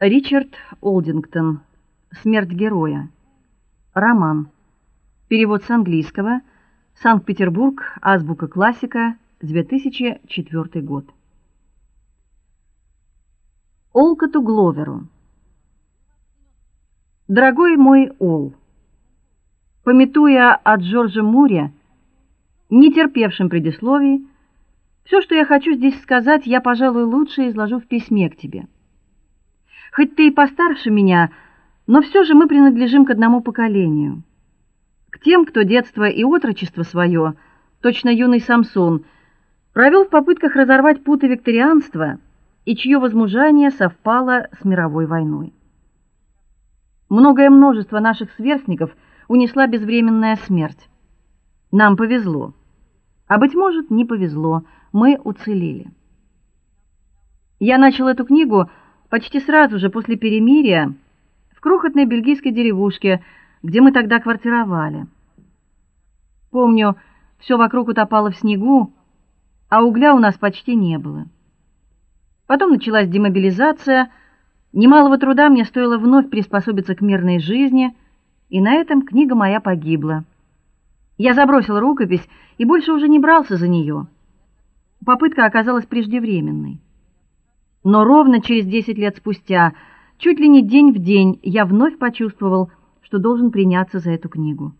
Ричард Олдингтон. Смерть героя. Роман. Перевод с английского. Санкт-Петербург. Азбука классика. 2004 год. Олкоту Гловеру. Дорогой мой Ол, пометуя о Джордже Муре, не терпевшем предисловий, все, что я хочу здесь сказать, я, пожалуй, лучше изложу в письме к тебе. Хоть ты и постарше меня, но все же мы принадлежим к одному поколению. К тем, кто детство и отрочество свое, точно юный Самсон, провел в попытках разорвать путы викторианства и чье возмужание совпало с мировой войной. Многое множество наших сверстников унесла безвременная смерть. Нам повезло. А быть может, не повезло. Мы уцелели. Я начал эту книгу почти сразу же после перемирия в крохотной бельгийской деревушке, где мы тогда квартировали. Помню, все вокруг утопало в снегу, а угля у нас почти не было. Потом началась демобилизация, немалого труда мне стоило вновь приспособиться к мирной жизни, и на этом книга моя погибла. Я забросил рукопись и больше уже не брался за нее. Попытка оказалась преждевременной. Но ровно через 10 лет спустя, чуть ли не день в день, я вновь почувствовал, что должен приняться за эту книгу.